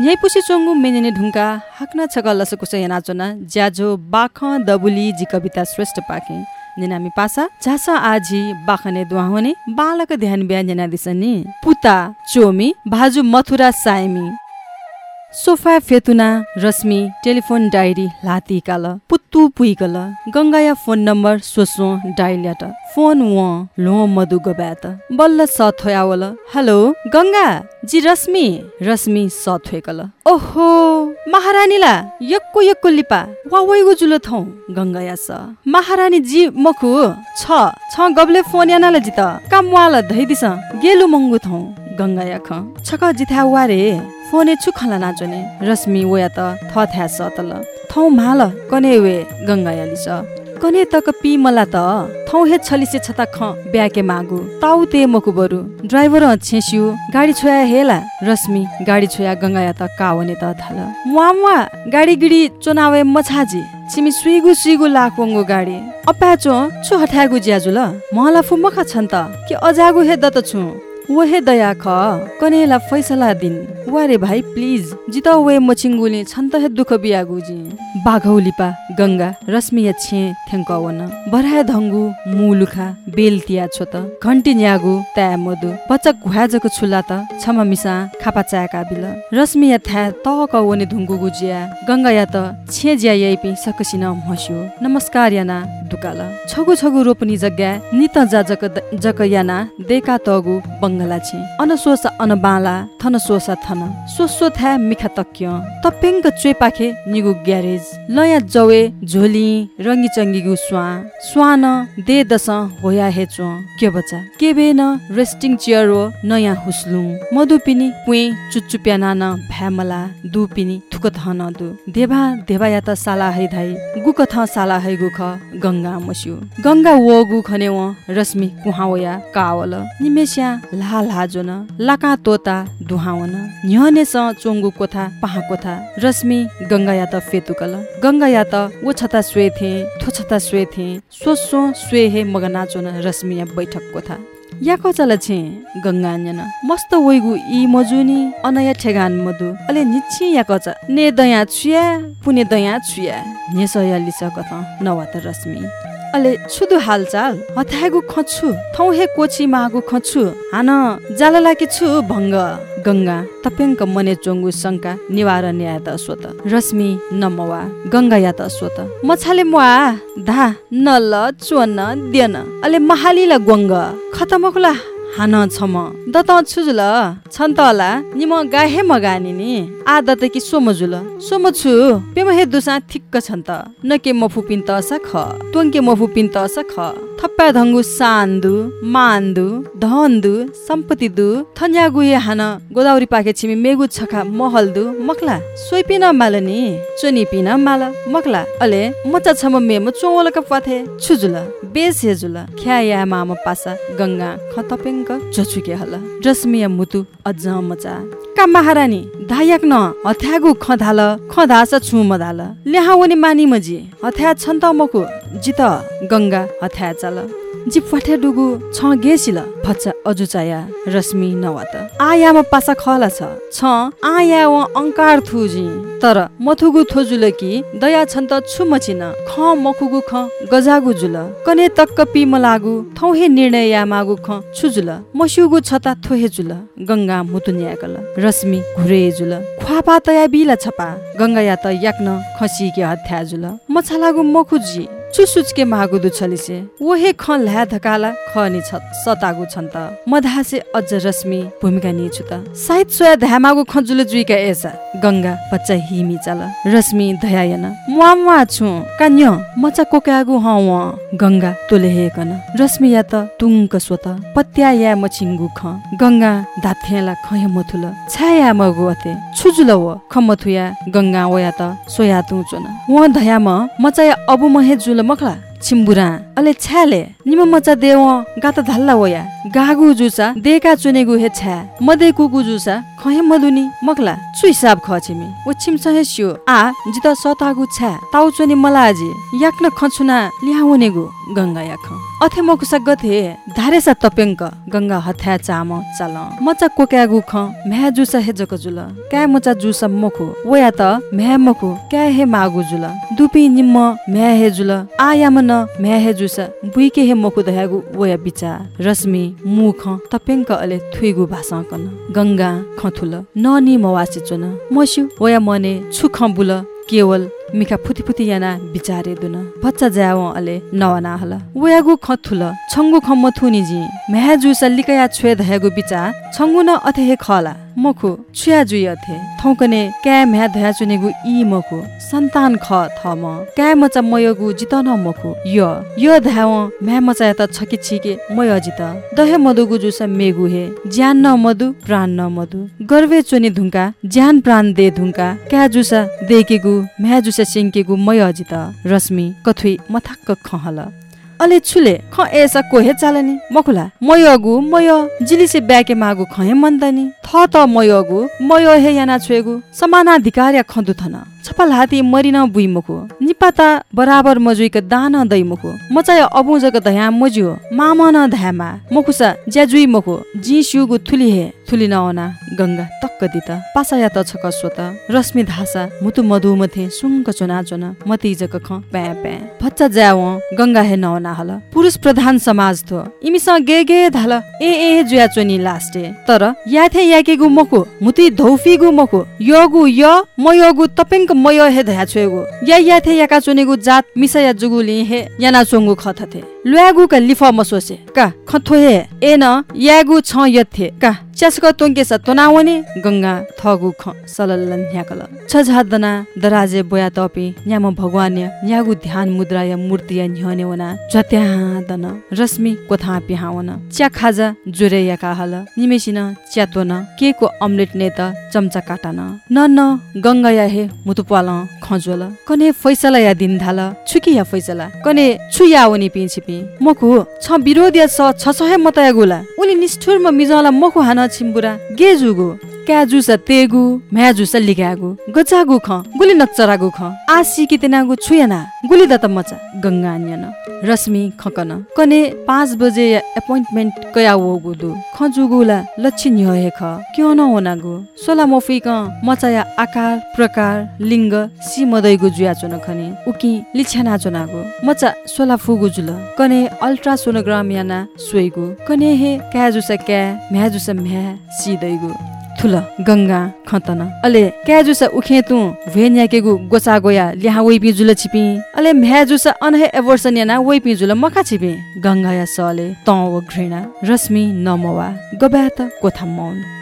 न्याय पुसी चोङ्गु मेनेने ढुङ्गा हाक्न छक लसकुस यानाचोना ज्याझो बाख दबुली जी कविता श्रेष्ठ पाखे नेनामी पासा झासा आजी बाखने दुहाउने बालक ध्यान बिहा नेना दिसनी पुता चोमी भाजु मथुरा सायमी। सोफा फेतुना रश्मि टेलिफोन डायरी लाती काल पुत्तु पुइकल गङ्गाया फोन नम्बर सोसो डाइल्याट फोन व लो मधु गब्यात बल्ल स थोयावल हेलो गङ्गा जी रश्मि रश्मि स थोकल ओहो महारानीला यक्को यक्को लिपा वा वैगो जुलो थौ गङ्गाया स। महारानी जी मखु छ छ गबले फोन यानाले जित काम वाला धैदिस गेलु मंगु थौ गङ्गाया ख। छक जिथा वारे। फोने छु खला नाचोने रश्मि वया त थ थ्या स तल। थौ माल कने वे गङ्गायाली छ। कने तक पी मला त। थौ हे छलिसे छता ख ब्याके मागु। ताउ ते मकु बरु। ड्राइभर छेस्यु गाडी छोया हेला। रश्मि गाडी छोया गङ्गाया त कावने त थाल। मुआ मुआ गाडी गिडी चोनावे मछाजी। छिमी सुइगु सुइगु लाखवङ्गु गाडी। अप्याचो छु हठागु ज्याजु ल। महला फुमखा छन् त। कि अजागु हे दत छु। वहे दया ख कनेला फैसला दिन। वारे भाइ प्लिज जित वे मचिङ्गुले छन् त दुःख बियागुजी बाघौलिपा गङ्गा रश्मिया छे थ्याङ्कवन बराय धङ्गु मुलुखा बेलतिया छो त घन्टी न्यागु त्या मधु बच्चा घुवाजको छुला त छमा मिसा खापा चायाका बिल रश्मिया थ्या तक वने धुङ्गु गुजिया। गङ्गा या त छे ज्या यैपि सकसिन हस्यो नमस्कार याना दुकाल। छगु छगु रोपनी जग्गा नित जा जक जक याना देका तगु बङ्गला छि थन सोसा थन। सोसो थ्या मिखा तक्य तपेङ्क चुपाखे निगु ग्यारेज। लया जवे झोली रङ्गी चङ्गीगु स्वा। स्वान दे दस होया हे चो के बच्चा? के बे न रेस्टिङ चेयर हो नयाँ हुस्लु मधु पिनी प्याना न भ्यामला दु पिनी थुक थन दु देवा देवा या त साला है धाइ गुक थ साला है गुख गङ्गा मस्यु। गङ्गा वो गु खने व रश्मि कुहावया कावल। निमेस्या ला ला जोन लाका तोता दुहावन। न्यने स चोङ्गु कोथा पहा कोथा रश्मि गङ्गा या त फेतुकल। गङ्गा या त वो छता स्वे थे थो छता स्वे थे सो सो स्वे हे मगना चोन रश्मिया बैठक कोथा या कचल छे गङ्गा अन्यन मस्त वैगु इ मजुनी अनया ठेगान मधु। अले निछि या कच ने दया छुया पुने दया छुया। ने सया लिस कथ नवा त रश्मि। अले छुदु हालचाल हथागु खछु थौ हे कोची मागु खछु हान जाललाकी छु भङ्ग। गङ्गा तपेङ्क मने चोङ्गु शङ्का निवारण या त स्वत रश्मि नमवा गङ्गा या त स्वत मछाले मुआ धा नल चोन देन। अले महालिल ग्वङ्ग खतमकुला हान छम। दत छुजुल छन् त होला निम गाहे मगानी नि। आ दत कि सोम जुल। सोम पेम हे दुसा ठिक्क छन् त न के मफु पिन त स ख तोङ के मफु पिन त स ख थप्पा धङ्गु सान्दु मान्दु धन्दु सम्पत्ति दु। थन्या गुए हान गोदावरी पाके छिमी मेगु छखा महल दु। मखला सोइ पिन माल नि। चोनी पिन माल मखला अले मचा छम मेम चोवल क पथे। छुजुल बेस हे जुल। ख्या या माम पासा गङ्गा खतपेङ जचुके हल। रश्मिया मुतु अझ मचा का महारानी धायक न हथ्यागु खधाल खधास छु मधाल ल्याहावने मानी मजी हथ्या छन् त मकु जित गङ्गा हथ्या चल। जी फठे डुगु छ गेसिल फच्च अजुचाया रश्मि नवात। आयामा पासा खला छ छ आया व अंकार थुजी। तर मथुगु थोजुल कि दया छन् त छु मचिन ख मखुगु ख गजागु जुल। कने तक्क पि मलागु थौहे निर्णय या मागु ख छुजुल। मस्युगु छता थोहे जुल गङ्गा मुतुन्याकल रश्मि घुरे जुल। ख्वापा तया बिला छपा गङ्गा या त याक्न खसी के हथ्या जुल। मछालागु मखुजी चुसुचके मागु दुछलिसे ओहे ख ल्या धकाला खनि छ सतागु छन् त। मधासे अझ रश्मि भूमिका निछु त। सायद सोया धामागु खजुले जुइका एसा। गङ्गा बच्चा हिमी चाल। रश्मि धयायन। मुआ मुआ छु। कान्य मचा कोकागु ह व। गङ्गा तोले हेकन रश्मि या त तुङ्क स्वत पत्या या मछिङ्गु ख। गङ्गा धाथेला खय मथुल। छाया मगु अथे। छुजुल व। खमथुया गङ्गा वया त सोया तु चोन व धयाम मचाया अबु महे जुल मखला छिम्बुरा अले छ्याले निम मचा देव गाता धल्ला वया गागु जुसा देका चुनेगु हे छ्या मदे कुकु जुसा। खहे मधुनी मकला चुइ साब खछिमी ओ छिमसहे स्यो। आ जित सतागु छ्या ताउ चोनी मलाजी। याक्न खछुना ल्याउनेगु गंगा याख। अथे मकुसा गथे धारेसा तपेङ्क गंगा हथ्या चाम चाल। मचा कोक्यागु ख म्या जुसा हे जक जुल क्या मचा जुसा मखु। वया त म्या मखु। क्या हे मागु जुल। दुपी निम्म म्या हे जुल। आयाम न म्या हे जुसा। बुइके हे मखु दयागु वया बिचा। रश्मि मुख तपेङ्क अले थुइगु भाषा कन गंगा खथुल ननी मवासी चुन। मस्यु वया मने छुख बुल केवल मिखा फुति फुति याना बिचारे दुन। बच्चा जाव अले नवना हल। वयागु खथुल छङ्गु खम्म थुनि जी। म्या जुसा लिकया छ्वे धयागु बिचा छङ्गु न अथे खला। मखु छुया जुइ अथे। थौकने क्या म्या धया चुनेगु इ मखु। सन्तान ख थम क्या मचा मयगु जितन मखु। य। य धाव म्या मचा त छकी छिके मय जित। दहे मधुगु जुसा मेगु हे। ज्यान न मधु प्राण न मधु गर्वे चुनि धुङ्का ज्यान प्राण दे धुङ्का क्या जुसा देकेगु म्या सिङ्केगु मय जित रश्मि कथुइ मथाक्क खहल। अले छुले ख एसा कोहे चालनी? मखुला मयगु मय जिलिसे ब्याके मागु खहे मन्दनी। थ त मयगु मय हे याना छुएगु समानाधिकार या खदु थन छपल हाती मरिन बुइ मुखु निपाता बराबर मजुइक दान दै मुखु मचाय अबुजक दया मजियो मामन धामा मुखुसा ज्याजुइ मुखु जी सिउगु थुली हे थुली नवना गंगा तक्क। दित पासाया त छक स्वत रश्मि धासा मुतु मधु मथे सुङ्क चोना चोना। मति जक ख प्या प्या। भच्चा ज्याव गंगा हे नवना हल पुरुष प्रधान समाज थो। इमिसँग गे गे धाल। ए ए जुया चोनी लास्टे। तर याथे याकेगु मखु। मुति धौफिगु मखु। यगु य मयगु तपेङ्क मय हे धया छुएगु या याथे याका चोनेगु जात मिसया जुगुली हे याना चोङ्गु खथथे ल्वागु का लिफ मसोसे का खथो हे ए न यागु छ यथे का च्यासक तोङ्के स तोनावने गंगा थगु ख सलल्लन न्याकल छ झादना दराजे बोया तपि न्याम भगवान न्यागु ध्यान मुद्रा या मूर्ति या न्ह्यने वना जत्यादन रश्मि कोथा पिहावन च्या खाजा जोरे याका हल निमेसिन च्यातोन के को अमलेट ने त चम्चा काटान न न गंगा या हे मुतुपाल खजोल कने फैसला या दिन धाल छुकी या फैसला कने छुया वनी पिन्छिपि मखु छ विरोध या छ सहे मतया गुला उनी निष्ठुरमा मिजला मखु हान छिम्बुरा। गेजुगु क्याजुस तेगु म्याजुस लिगागु। गचागु ख गुली नक्चरागु ख। आसी कितेनागु छुयना गुली दत मचा। गंगा अन्यन रश्मि खकन। कने पाँच बजे एपोइन्टमेन्ट कया वगु दु। खजुगुला लच्छिन हे ख। क्यो न होनागु सोला मोफी क मचाया आकार प्रकार लिङ्ग सी मदैगु जुया चुन खनि। उकि लिछ्याना चुनागु। मचा सोला फुगु जुल। कने अल्ट्रासोनोग्राम याना सोइगु कने हे क्याजुस क्या म्याजुस म्या सिदैगु थुल गंगा खतन। अले क्याजुस उखे तु? भेन याकेगु गोसा गोया ल्याहा वइ पि जुल छिपि? अले म्याजुस अनहे एवर्सन याना वइ पि जुल मका छिपि? गंगा या सले त घृणा रश्मि नमवा गब्यात कोथा मौन